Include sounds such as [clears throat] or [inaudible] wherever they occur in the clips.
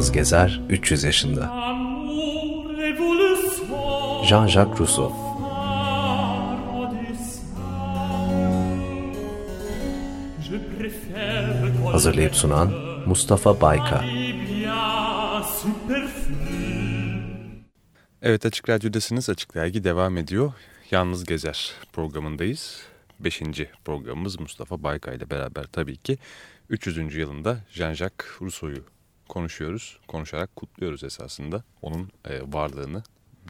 Yalnız Gezer 300 yaşında. Jean-Jacques Rousseau Hazırlayıp sunan Mustafa Bayka Evet Açık Radyo'dasınız. Açık Dergi devam ediyor. Yalnız Gezer programındayız. Beşinci programımız Mustafa Bayka ile beraber tabii ki 300. yılında Jean-Jacques Rousseau'yu konuşuyoruz. Konuşarak kutluyoruz esasında. Onun e, varlığını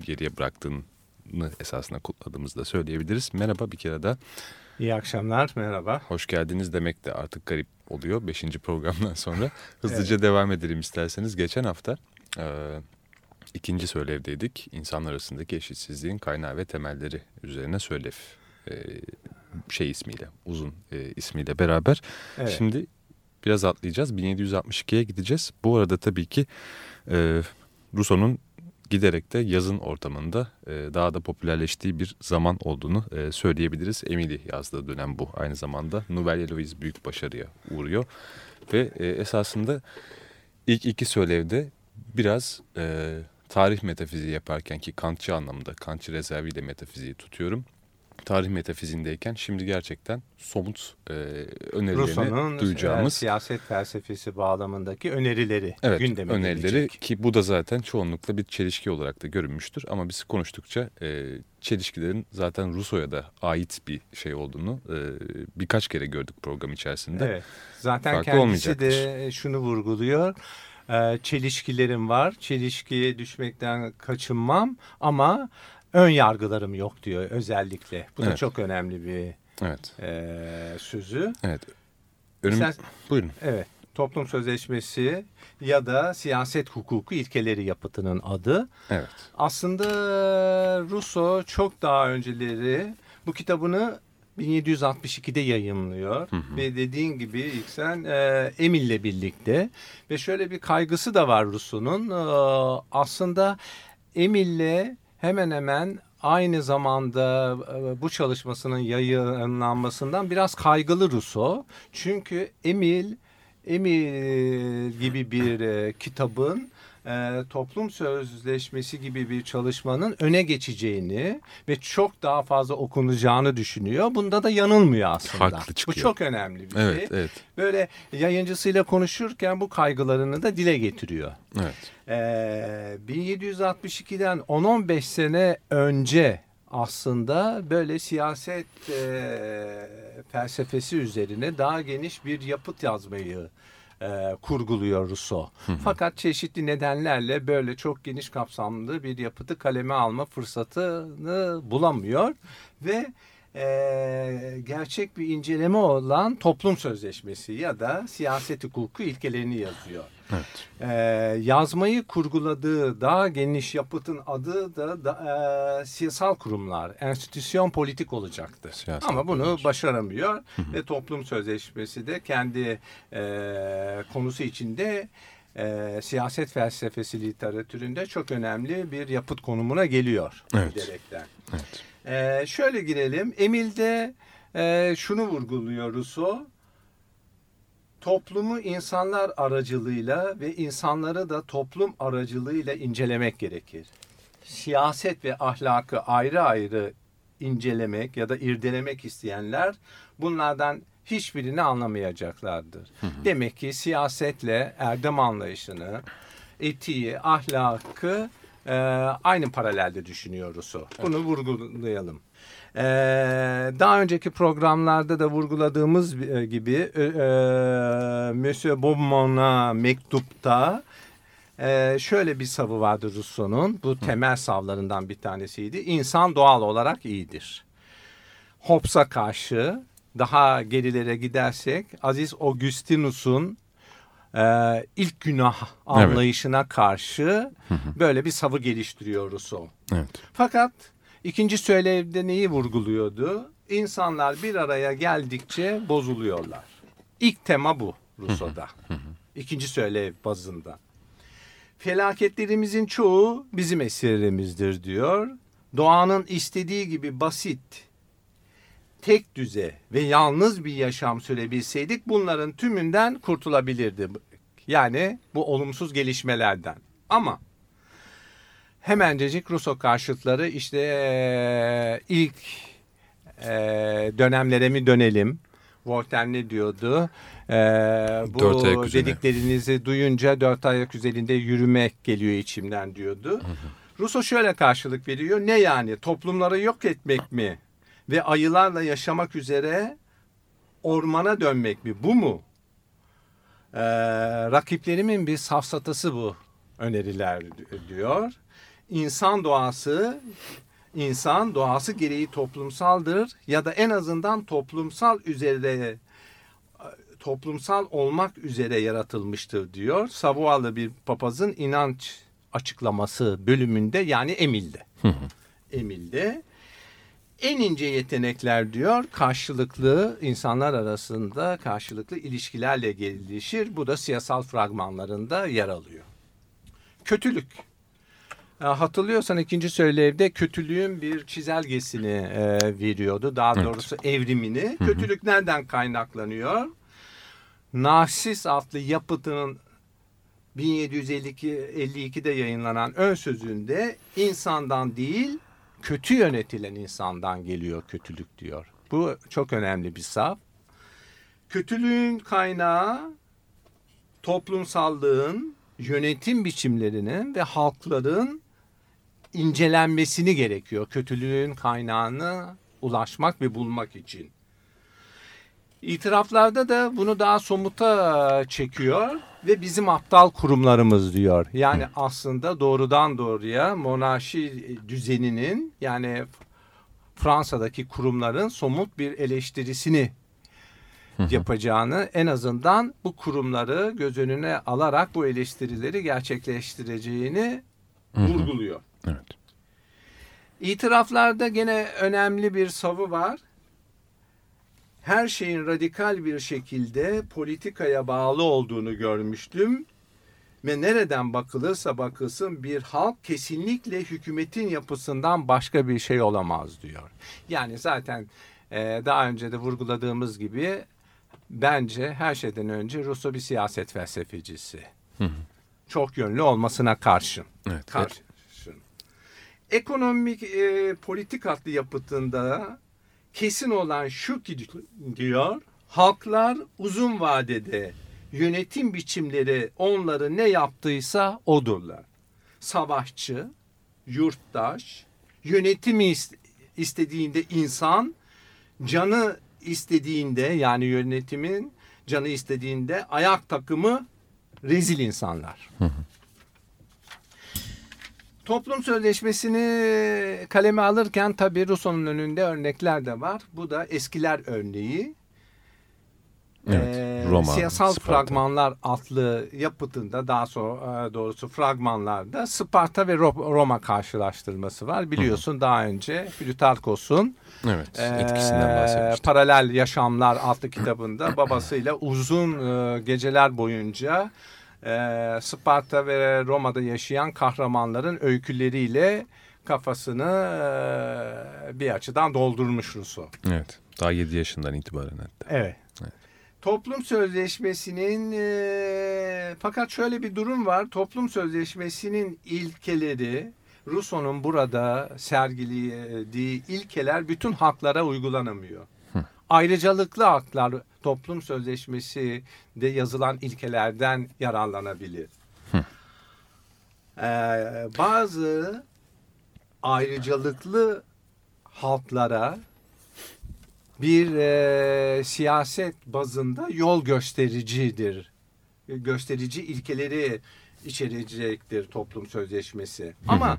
geriye bıraktığını esasında kutladığımızı da söyleyebiliriz. Merhaba bir kere daha. İyi akşamlar, merhaba. Hoş geldiniz demek de artık garip oluyor 5. programdan sonra. [laughs] Hızlıca evet. devam edelim isterseniz. Geçen hafta e, ikinci söylevdeydik. İnsanlar arasındaki eşitsizliğin kaynağı ve temelleri üzerine söylev e, şey ismiyle, uzun e, ismiyle beraber. Evet. Şimdi biraz atlayacağız. 1762'ye gideceğiz. Bu arada tabii ki e, Rousseau'nun giderek de yazın ortamında e, daha da popülerleştiği bir zaman olduğunu e, söyleyebiliriz. Emily yazdığı dönem bu. Aynı zamanda Nouvelle Louise büyük başarıya uğruyor. Ve e, esasında ilk iki söylevde biraz e, tarih metafiziği yaparken ki Kantçı anlamında, Kantçı rezerviyle metafiziği tutuyorum tarih metafizindeyken şimdi gerçekten somut e, önerilerini Rousseau'nun duyacağımız. E, siyaset felsefesi bağlamındaki önerileri evet, gündeme önerileri gelecek. ki bu da zaten çoğunlukla bir çelişki olarak da görünmüştür. Ama biz konuştukça e, çelişkilerin zaten Rousseau'ya da ait bir şey olduğunu e, birkaç kere gördük program içerisinde. Evet, zaten Farklı kendisi de şunu vurguluyor e, çelişkilerim var. Çelişkiye düşmekten kaçınmam ama ön yargılarım yok diyor özellikle. Bu evet. da çok önemli bir evet. e, sözü. Evet. Önüm, Sen, buyurun. Evet. Toplum Sözleşmesi ya da siyaset hukuku ilkeleri yapıtının adı. Evet. Aslında Rousseau çok daha önceleri bu kitabını 1762'de yayınlıyor hı hı. ve dediğin gibi ilk sen e, Emil'le birlikte ve şöyle bir kaygısı da var Rousseau'nun e, aslında Emil'le hemen hemen aynı zamanda e, bu çalışmasının yayınlanmasından biraz kaygılı Rousseau. Çünkü Emil, Emil gibi bir e, kitabın e, toplum sözleşmesi gibi bir çalışmanın öne geçeceğini ve çok daha fazla okunacağını düşünüyor. Bunda da yanılmıyor aslında. Haklı çıkıyor. Bu çok önemli bir evet, şey. Evet. Böyle yayıncısıyla konuşurken bu kaygılarını da dile getiriyor. Evet. E, 1762'den 10-15 sene önce aslında böyle siyaset e, felsefesi üzerine daha geniş bir yapıt yazmayı e, kurguluyor Rousseau. Hı hı. Fakat çeşitli nedenlerle böyle çok geniş kapsamlı bir yapıtı kaleme alma fırsatını bulamıyor ve e, gerçek bir inceleme olan toplum sözleşmesi ya da siyaset hukuku ilkelerini yazıyor. Evet. E, yazmayı kurguladığı daha geniş yapıtın adı da, da e, siyasal kurumlar, enstitüsyon politik olacaktı. Siyasal Ama bunu kurumlar. başaramıyor hı hı. ve toplum sözleşmesi de kendi e, konusu içinde e, siyaset felsefesi literatüründe çok önemli bir yapıt konumuna geliyor. Evet. Giderekten. Evet. E, şöyle girelim. Emil'de e, şunu vurguluyor Rousseau toplumu insanlar aracılığıyla ve insanları da toplum aracılığıyla incelemek gerekir. Siyaset ve ahlakı ayrı ayrı incelemek ya da irdelemek isteyenler bunlardan hiçbirini anlamayacaklardır. Hı hı. Demek ki siyasetle erdem anlayışını, etiği, ahlakı e, aynı paralelde düşünüyoruz. Bunu evet. vurgulayalım. Ee, daha önceki programlarda da vurguladığımız e, gibi e, e, Monsieur Beaumont'a mektupta e, şöyle bir savı vardı Rousseau'nun. Bu temel savlarından bir tanesiydi. İnsan doğal olarak iyidir. Hobbes'a karşı daha gerilere gidersek Aziz Augustinus'un e, ilk günah anlayışına evet. karşı böyle bir savı geliştiriyor Rousseau. Evet. Fakat İkinci söylevde neyi vurguluyordu? İnsanlar bir araya geldikçe bozuluyorlar. İlk tema bu Rousseau'da. İkinci söylev bazında. Felaketlerimizin çoğu bizim eserimizdir diyor. Doğanın istediği gibi basit, tek düze ve yalnız bir yaşam sürebilseydik bunların tümünden kurtulabilirdi. Yani bu olumsuz gelişmelerden. Ama hemencecik Russo karşıtları işte ilk eee, dönemlere mi dönelim? Voltaire ne diyordu? Dört bu üzerine. dediklerinizi duyunca dört ayak üzerinde yürümek geliyor içimden diyordu. Rousseau şöyle karşılık veriyor. Ne yani toplumları yok etmek mi? Ve ayılarla yaşamak üzere ormana dönmek mi? Bu mu? Ee, rakiplerimin bir safsatası bu öneriler diyor. İnsan doğası insan doğası gereği toplumsaldır ya da en azından toplumsal üzere toplumsal olmak üzere yaratılmıştır diyor. Savoalı bir papazın inanç açıklaması bölümünde yani Emil'de. Emil'de en ince yetenekler diyor karşılıklı insanlar arasında karşılıklı ilişkilerle gelişir. Bu da siyasal fragmanlarında yer alıyor. Kötülük. E, Hatırlıyorsan ikinci söylevde kötülüğün bir çizelgesini e, veriyordu. Daha Evet. doğrusu evrimini. Kötülük nereden kaynaklanıyor? Narsis adlı yapıtının 1752'de yayınlanan ön sözünde insandan değil kötü yönetilen insandan geliyor kötülük diyor. Bu çok önemli bir saf. Kötülüğün kaynağı toplumsallığın, yönetim biçimlerinin ve halkların incelenmesini gerekiyor. Kötülüğün kaynağını ulaşmak ve bulmak için. İtiraflarda da bunu daha somuta çekiyor ve bizim aptal kurumlarımız diyor. Yani aslında doğrudan doğruya monarşi düzeninin yani Fransa'daki kurumların somut bir eleştirisini yapacağını en azından bu kurumları göz önüne alarak bu eleştirileri gerçekleştireceğini vurguluyor. Evet. İtiraflarda gene önemli bir savı var. Her şeyin radikal bir şekilde politikaya bağlı olduğunu görmüştüm. Ve nereden bakılırsa bakılsın bir halk kesinlikle hükümetin yapısından başka bir şey olamaz diyor. Yani zaten e, daha önce de vurguladığımız gibi bence her şeyden önce Rousseau bir siyaset felsefecisi. Çok yönlü olmasına karşın. Evet. Karşın. Ekonomik e, politik adlı yapıtında kesin olan şu ki diyor halklar uzun vadede yönetim biçimleri onları ne yaptıysa odurlar. Savaşçı, yurttaş, yönetimi is- istediğinde insan, canı istediğinde yani yönetimin canı istediğinde ayak takımı rezil insanlar. Toplum sözleşmesini kaleme alırken tabii Rousseau'nun önünde örnekler de var. Bu da eskiler örneği. Evet, Ee, Roma, Siyasal Sparta. fragmanlar adlı yapıtında daha sonra e, doğrusu fragmanlarda Sparta ve Ro- Roma karşılaştırması var. Biliyorsun daha önce Plutarkos'un Evet. Etkisinden bahsetmiştik. Paralel Yaşamlar adlı kitabında babasıyla uzun e, geceler boyunca e, Sparta ve Roma'da yaşayan kahramanların öyküleriyle kafasını e, bir açıdan doldurmuş Rousseau. Evet. Daha 7 yaşından itibaren hatta. Evet. Evet. Toplum sözleşmesinin e, fakat şöyle bir durum var. Toplum sözleşmesinin ilkeleri Rousseau'nun burada sergilediği ilkeler bütün haklara uygulanamıyor. Ayrıcalıklı haklar toplum sözleşmesi de yazılan ilkelerden yararlanabilir. Ee, bazı ayrıcalıklı halklara bir e, siyaset bazında yol göstericidir. Gösterici ilkeleri içerecektir toplum sözleşmesi. Ama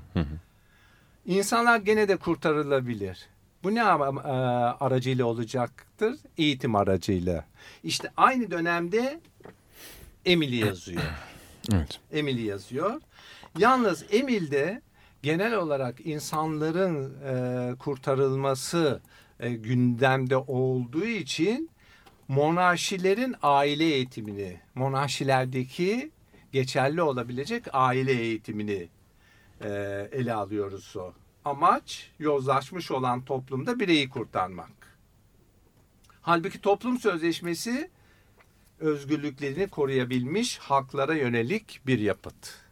insanlar gene de kurtarılabilir. Bu ne e, aracıyla olacaktır? Eğitim aracıyla. İşte aynı dönemde Emily yazıyor. [clears throat] Evet. Emily yazıyor. Yalnız Emil'de genel olarak insanların e, kurtarılması e, gündemde olduğu için monarşilerin aile eğitimini, monarşilerdeki geçerli olabilecek aile eğitimini e, ele alıyoruz o. Amaç yozlaşmış olan toplumda bireyi kurtarmak. Halbuki toplum sözleşmesi özgürlüklerini koruyabilmiş halklara yönelik bir yapıt.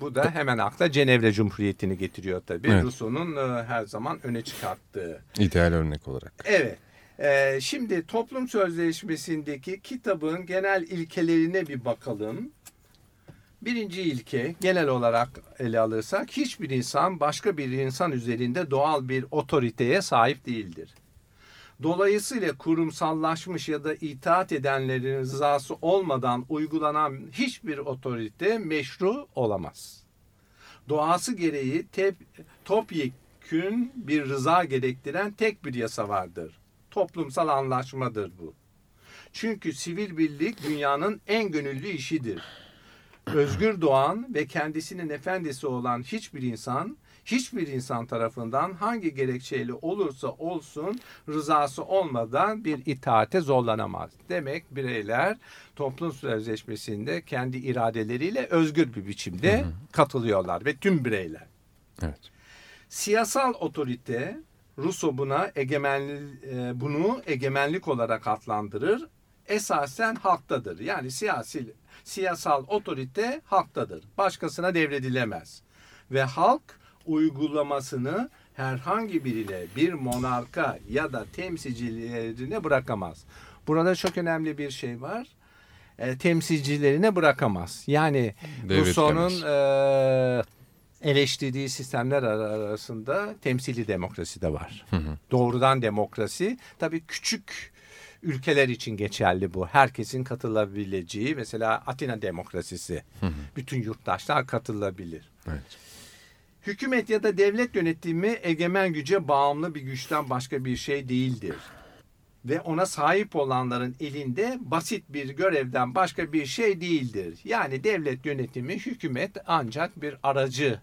Bu da hemen akla Cenevre Cumhuriyeti'ni getiriyor tabii. Evet. Rousseau'nun e, her zaman öne çıkarttığı. İdeal örnek olarak. Evet. Ee, şimdi toplum sözleşmesindeki kitabın genel ilkelerine bir bakalım. Birinci ilke genel olarak ele alırsak hiçbir insan başka bir insan üzerinde doğal bir otoriteye sahip değildir. Dolayısıyla kurumsallaşmış ya da itaat edenlerin rızası olmadan uygulanan hiçbir otorite meşru olamaz. Doğası gereği tep, topyekün bir rıza gerektiren tek bir yasa vardır. Toplumsal anlaşmadır bu. Çünkü sivil birlik dünyanın en gönüllü işidir. Özgür doğan ve kendisinin efendisi olan hiçbir insan, hiçbir insan tarafından hangi gerekçeyle olursa olsun rızası olmadan bir itaate zorlanamaz. Demek bireyler toplum sözleşmesinde kendi iradeleriyle özgür bir biçimde katılıyorlar ve tüm bireyler. Evet. Siyasal otorite Rousseau buna egemenli, e, bunu egemenlik olarak adlandırır. Esasen halktadır. Yani siyasi siyasal otorite halktadır. Başkasına devredilemez. Ve halk uygulamasını herhangi birine, bir monarka ya da temsilcilerine bırakamaz. Burada çok önemli bir şey var. E, temsilcilerine bırakamaz. Yani Rousseau'nun e, eleştirdiği sistemler ar- arasında temsili demokrasi de var. Doğrudan demokrasi tabii küçük ülkeler için geçerli bu. Herkesin katılabileceği mesela Atina demokrasisi. Bütün yurttaşlar katılabilir. Evet. Hükümet ya da devlet yönetimi egemen güce bağımlı bir güçten başka bir şey değildir. Ve ona sahip olanların elinde basit bir görevden başka bir şey değildir. Yani devlet yönetimi, hükümet ancak bir aracı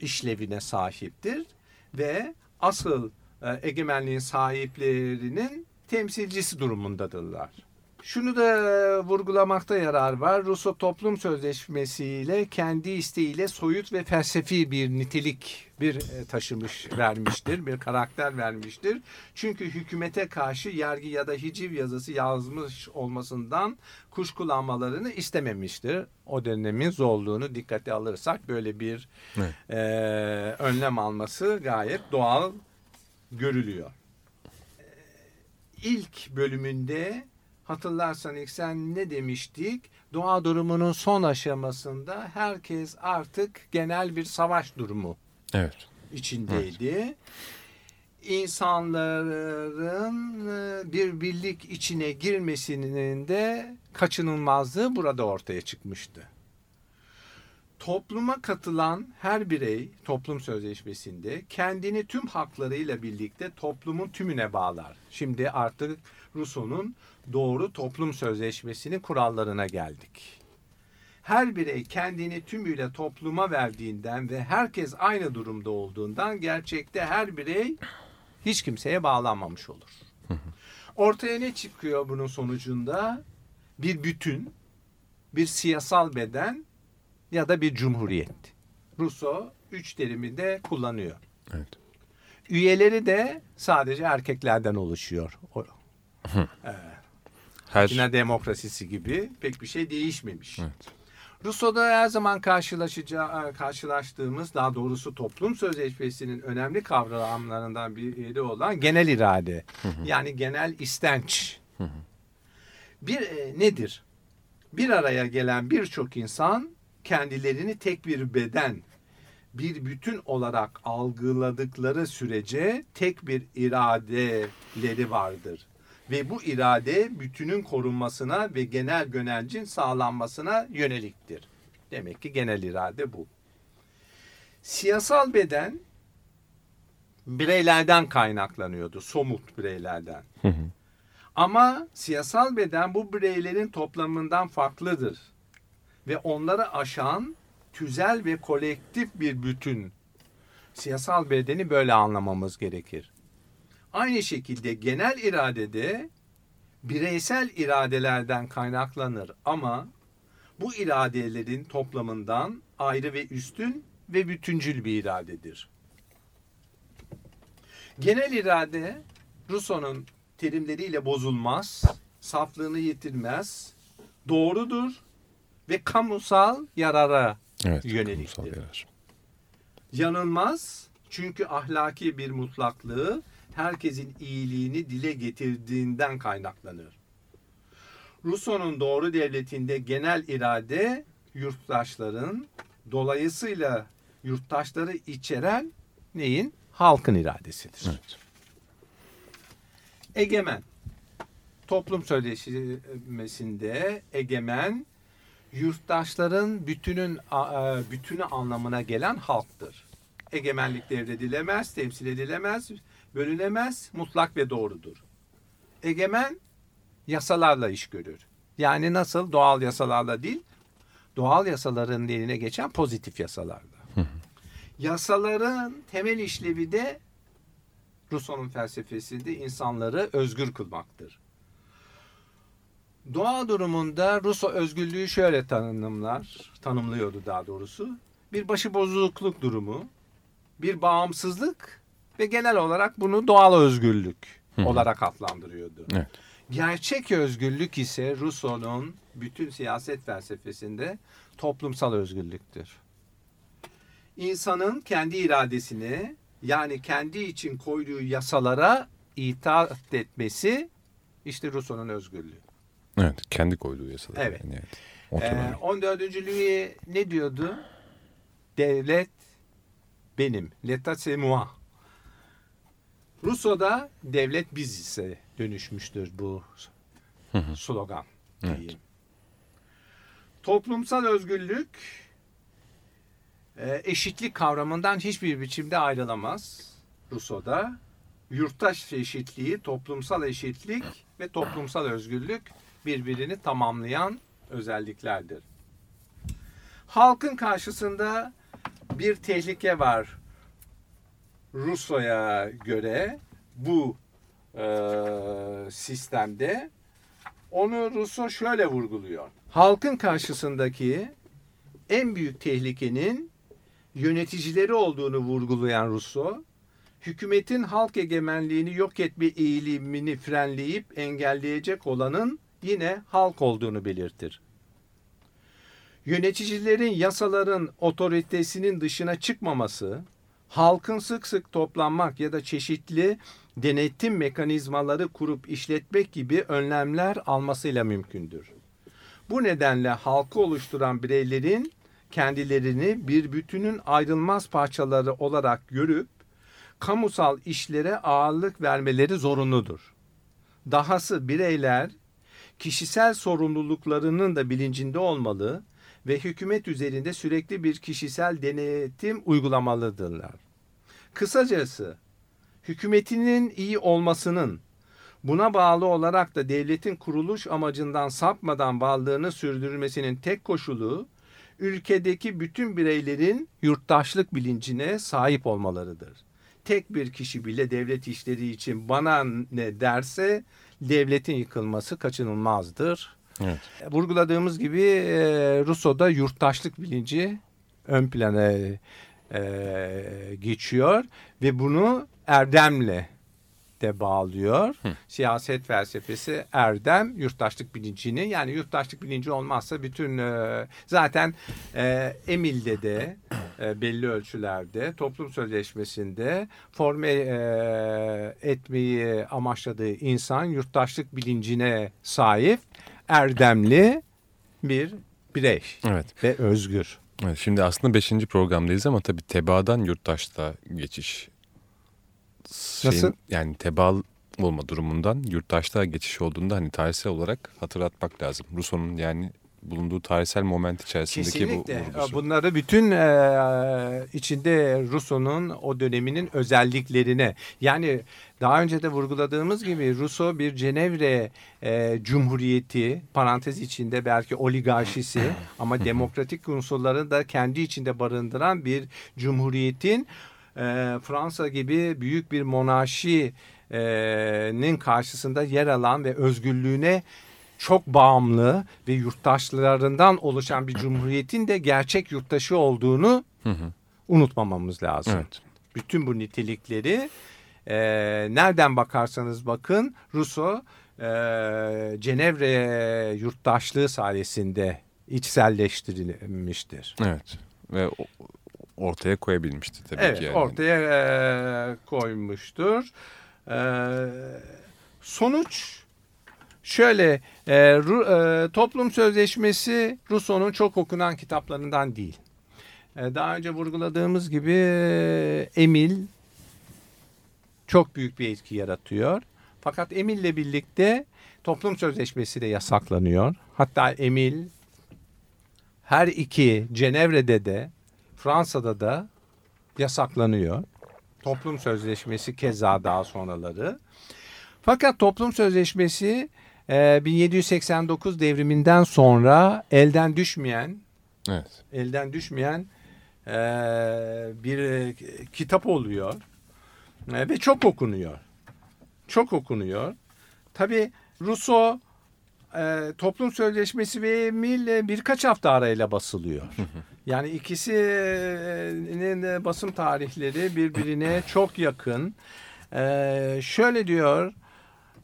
işlevine sahiptir ve asıl e, egemenliğin sahiplerinin temsilcisi durumundadırlar. Şunu da vurgulamakta yarar var. Rousseau toplum sözleşmesiyle kendi isteğiyle soyut ve felsefi bir nitelik bir e, taşımış vermiştir. Bir karakter vermiştir. Çünkü hükümete karşı yargı ya da hiciv yazısı yazmış olmasından kuşkulanmalarını istememiştir. O dönemin zorluğunu dikkate alırsak böyle bir Evet. e, önlem alması gayet doğal görülüyor. İlk bölümünde hatırlarsan ilk sen ne demiştik? Doğa durumunun son aşamasında herkes artık genel bir savaş durumu Evet. içindeydi. İnsanların e, bir birlik içine girmesinin de kaçınılmazlığı burada ortaya çıkmıştı. Topluma katılan her birey toplum sözleşmesinde kendini tüm haklarıyla birlikte toplumun tümüne bağlar. Şimdi artık Rousseau'nun doğru toplum sözleşmesinin kurallarına geldik. Her birey kendini tümüyle topluma verdiğinden ve herkes aynı durumda olduğundan gerçekte her birey hiç kimseye bağlanmamış olur. Ortaya ne çıkıyor bunun sonucunda? Bir bütün, bir siyasal beden ya da bir cumhuriyet. Rousseau üç terimi de kullanıyor. Evet. Üyeleri de sadece erkeklerden oluşuyor. O, Her Yine demokrasisi gibi pek bir şey değişmemiş. Evet. Rousseau'da her zaman karşılaşacağı, karşılaştığımız daha doğrusu toplum sözleşmesinin önemli kavramlarından biri olan genel irade. Yani genel istenç. Bir e, nedir? Bir araya gelen birçok insan kendilerini tek bir beden, bir bütün olarak algıladıkları sürece tek bir iradeleri vardır. Ve bu irade bütünün korunmasına ve genel gönencin sağlanmasına yöneliktir. Demek ki genel irade bu. Siyasal beden bireylerden kaynaklanıyordu, somut bireylerden. Ama siyasal beden bu bireylerin toplamından farklıdır. Ve onları aşan tüzel ve kolektif bir bütün. Siyasal bedeni böyle anlamamız gerekir. Aynı şekilde genel iradede bireysel iradelerden kaynaklanır ama bu iradelerin toplamından ayrı ve üstün ve bütüncül bir iradedir. Genel irade Rousseau'nun terimleriyle bozulmaz, saflığını yitirmez, doğrudur ve kamusal yarara Evet. Yöneliktir. kurumsal yarar. yanılmaz. Çünkü ahlaki bir mutlaklığı herkesin iyiliğini dile getirdiğinden kaynaklanır. Rousseau'nun doğru devletinde genel irade yurttaşların dolayısıyla yurttaşları içeren neyin? Halkın iradesidir. Evet. Egemen. Toplum sözleşmesinde egemen yurttaşların bütünün e, bütünü anlamına gelen halktır. Egemenlik devredilemez, temsil edilemez, bölünemez, mutlak ve doğrudur. Egemen yasalarla iş görür. Yani nasıl doğal yasalarla değil, doğal yasaların eline geçen pozitif yasalarla. Yasaların temel işlevi de Rousseau'nun felsefesinde insanları özgür kılmaktır. Doğa durumunda Rousseau özgürlüğü şöyle tanımlar, tanımlıyordu daha doğrusu. Bir başıbozukluk durumu, bir bağımsızlık ve genel olarak bunu doğal özgürlük olarak adlandırıyordu. Evet. Gerçek özgürlük ise Rousseau'nun bütün siyaset felsefesinde toplumsal özgürlüktür. İnsanın kendi iradesini yani kendi için koyduğu yasalara itaat etmesi işte Rousseau'nun özgürlüğü. Evet. Kendi koyduğu yasalar. Evet. Yani, evet. Ee, Otonomi. 14. Louis ne diyordu? Devlet benim. L'État c'est moi. Rousseau'da devlet biz ise dönüşmüştür bu slogan. Evet. diyeyim. Toplumsal özgürlük e, eşitlik kavramından hiçbir biçimde ayrılamaz Rousseau'da. Yurttaş eşitliği, toplumsal eşitlik ve toplumsal özgürlük birbirini tamamlayan özelliklerdir. Halkın karşısında bir tehlike var Rousseau'ya göre bu e, sistemde. Onu Rousseau şöyle vurguluyor. Halkın karşısındaki en büyük tehlikenin yöneticileri olduğunu vurgulayan Rousseau, hükümetin halk egemenliğini yok etme eğilimini frenleyip engelleyecek olanın yine halk olduğunu belirtir. Yöneticilerin yasaların otoritesinin dışına çıkmaması, halkın sık sık toplanmak ya da çeşitli denetim mekanizmaları kurup işletmek gibi önlemler almasıyla mümkündür. Bu nedenle halkı oluşturan bireylerin kendilerini bir bütünün ayrılmaz parçaları olarak görüp kamusal işlere ağırlık vermeleri zorunludur. Dahası bireyler kişisel sorumluluklarının da bilincinde olmalı ve hükümet üzerinde sürekli bir kişisel denetim uygulamalıdırlar. Kısacası hükümetinin iyi olmasının buna bağlı olarak da devletin kuruluş amacından sapmadan varlığını sürdürmesinin tek koşulu ülkedeki bütün bireylerin yurttaşlık bilincine sahip olmalarıdır. Tek bir kişi bile devlet işleri için bana ne derse devletin yıkılması kaçınılmazdır. Evet. Vurguladığımız gibi e, Rousseau'da yurttaşlık bilinci ön plana e, geçiyor ve bunu erdemle de bağlıyor. Siyaset felsefesi erdem yurttaşlık bilincini yani yurttaşlık bilinci olmazsa bütün e, zaten e, Emil'de de e, belli ölçülerde toplum sözleşmesinde forme e, etmeyi amaçladığı insan yurttaşlık bilincine sahip erdemli bir birey Evet. ve özgür. Evet, Şimdi aslında 5. programdayız ama tabii tebaadan yurttaşlığa geçiş. Şeyin- Nasıl? Yani tebaa olma durumundan yurttaşlığa geçiş olduğunda hani tarihsel olarak hatırlatmak lazım. Rousseau'nun yani bulunduğu tarihsel moment içerisindeki Kesinlikle. bu vurgusu. Bunları bütün e, içinde Rousseau'nun o döneminin özelliklerine yani daha önce de vurguladığımız gibi Rousseau bir Cenevre e, Cumhuriyeti parantez içinde belki oligarşisi [clears throat] ama demokratik unsurları da kendi içinde barındıran bir cumhuriyetin e, Fransa gibi büyük bir monarşinin karşısında yer alan ve özgürlüğüne çok bağımlı ve yurttaşlarından oluşan bir cumhuriyetin de gerçek yurttaşı olduğunu unutmamamız lazım. Evet. Bütün bu nitelikleri e, nereden bakarsanız bakın Rousseau e, Cenevre yurttaşlığı sayesinde içselleştirilmiştir. Evet. Ve ortaya koyabilmişti tabii Evet ki. Yani. ortaya e, koymuştur. E, sonuç şöyle e, Ru- e, toplum sözleşmesi Rousseau'nun çok okunan kitaplarından değil. E, daha önce vurguladığımız gibi e, Emil çok büyük bir etki yaratıyor. Fakat Emil'le birlikte toplum sözleşmesi de yasaklanıyor. Hatta Emil her iki Cenevre'de de Fransa'da da yasaklanıyor. Toplum sözleşmesi keza daha sonraları. Fakat toplum sözleşmesi e, 1789 devriminden sonra elden düşmeyen Evet. elden düşmeyen e, bir e, kitap oluyor E, ve çok okunuyor. Çok okunuyor. Tabi Rousseau e, toplum sözleşmesi ve Emil birkaç hafta arayla basılıyor. [laughs] Yani ikisinin de basım tarihleri birbirine [laughs] çok yakın. E, şöyle diyor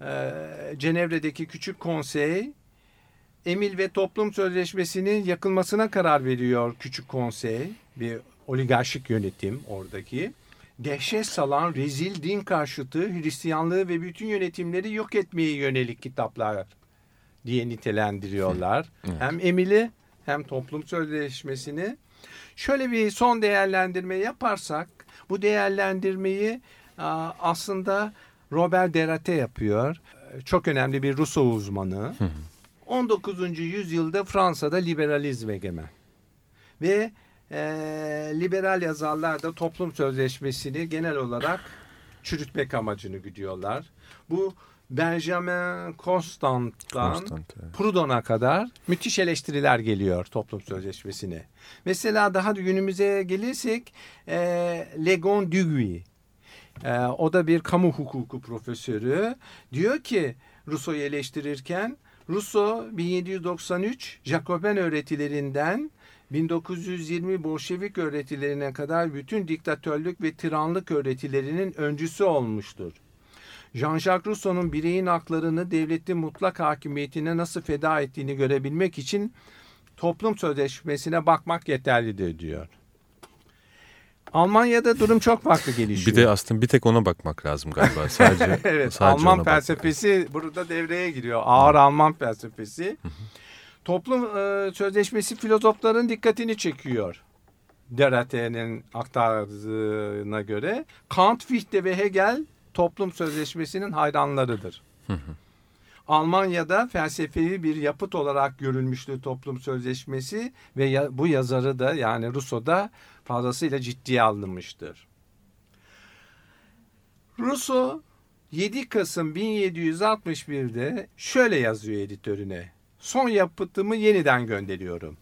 e, Cenevre'deki küçük konsey Emil ve Toplum Sözleşmesi'nin yakılmasına karar veriyor Küçük Konsey. Bir oligarşik yönetim oradaki. Dehşet salan rezil din karşıtı Hristiyanlığı ve bütün yönetimleri yok etmeye yönelik kitaplar diye nitelendiriyorlar. Hem Emil'i hem Toplum Sözleşmesi'ni. Şöyle bir son değerlendirme yaparsak bu değerlendirmeyi aslında Robert Derate yapıyor. Çok önemli bir Rousseau uzmanı. 19. yüzyılda Fransa'da liberalizm egemen. Ve e, liberal yazarlar da toplum sözleşmesini genel olarak çürütmek amacını güdüyorlar. Bu Benjamin Constant'tan Constant, evet. Proudhon'a kadar müthiş eleştiriler geliyor toplum sözleşmesine. Mesela daha da günümüze gelirsek e, Legon Duguy e, o da bir kamu hukuku profesörü. Diyor ki Rousseau'yu eleştirirken Rousseau 1793 Jacoben öğretilerinden 1920 Bolşevik öğretilerine kadar bütün diktatörlük ve tiranlık öğretilerinin öncüsü olmuştur. Jean-Jacques Rousseau'nun bireyin haklarını devletin mutlak hakimiyetine nasıl feda ettiğini görebilmek için toplum sözleşmesine bakmak yeterlidir diyor. Almanya'da durum çok farklı gelişiyor. Bir de aslında bir tek ona bakmak lazım galiba. Sadece, [laughs] evet, sadece Alman ona bakmak felsefesi burada devreye giriyor. Ağır Alman felsefesi. Toplum e, sözleşmesi filozofların dikkatini çekiyor. Derate'nin aktardığına göre Kant, Fichte ve Hegel toplum sözleşmesinin hayranlarıdır. Almanya'da felsefevi bir yapıt olarak görülmüştü toplum sözleşmesi ve ya- bu yazarı da yani Rousseau da fazlasıyla ciddiye alınmıştır. Rousseau 7 Kasım 1761'de şöyle yazıyor editörüne. Son yapıtımı yeniden gönderiyorum.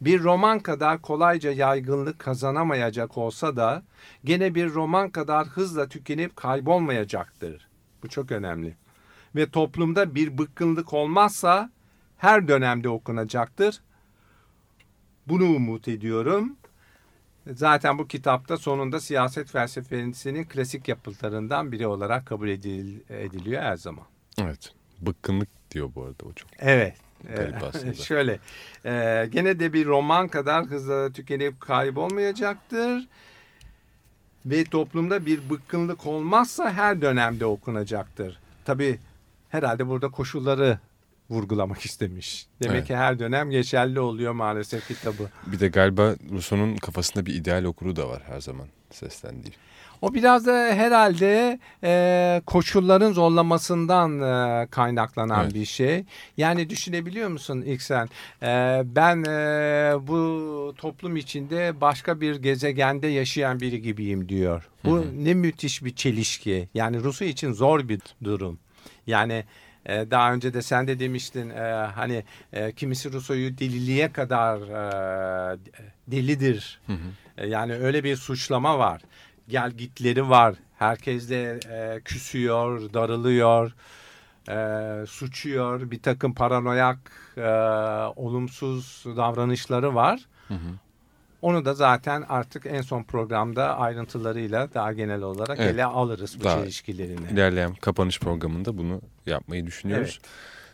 Bir roman kadar kolayca yaygınlık kazanamayacak olsa da gene bir roman kadar hızla tükenip kaybolmayacaktır. Bu çok önemli. Ve toplumda bir bıkkınlık olmazsa her dönemde okunacaktır. Bunu umut ediyorum. Zaten bu kitapta sonunda siyaset felsefesinin klasik yapıtlarından biri olarak kabul edil- ediliyor her zaman. Evet. Bıkkınlık diyor bu arada o çok. Evet. Garip Ee, aslında. [laughs] Şöyle, e, gene de bir roman kadar hızla tükenip kaybolmayacaktır. Ve toplumda bir bıkkınlık olmazsa her dönemde okunacaktır. Tabii herhalde burada koşulları vurgulamak istemiş. Demek Evet. ki her dönem geçerli oluyor maalesef kitabı. Bir de galiba Rousseau'nun kafasında bir ideal okuru da var her zaman seslendiği. O biraz da herhalde e, koşulların zorlamasından e, kaynaklanan Evet. bir şey. Yani düşünebiliyor musun ilk sen? E, ben e, bu toplum içinde başka bir gezegende yaşayan biri gibiyim diyor. Bu ne müthiş bir çelişki. Yani Rusya için zor bir durum. Yani e, daha önce de sen de demiştin e, hani e, kimisi Rousseau'yu deliliğe kadar e, delidir. E, Yani öyle bir suçlama var. Gel gitleri var. Herkesle e, küsüyor, darılıyor, e, suçuyor. Bir takım paranoyak, e, olumsuz davranışları var. Onu da zaten artık en son programda ayrıntılarıyla daha genel olarak Evet. ele alırız bu Daha çelişkilerini. İlerleyen kapanış programında bunu yapmayı düşünüyoruz.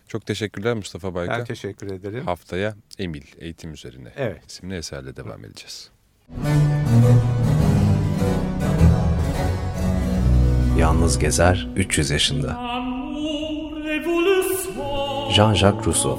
Çok teşekkürler Mustafa Bayka. Ben teşekkür ederim. Haftaya Emil eğitim üzerine Evet. isimli eserle devam edeceğiz. Yalnız Gezer 300 yaşında. Jean-Jacques Rousseau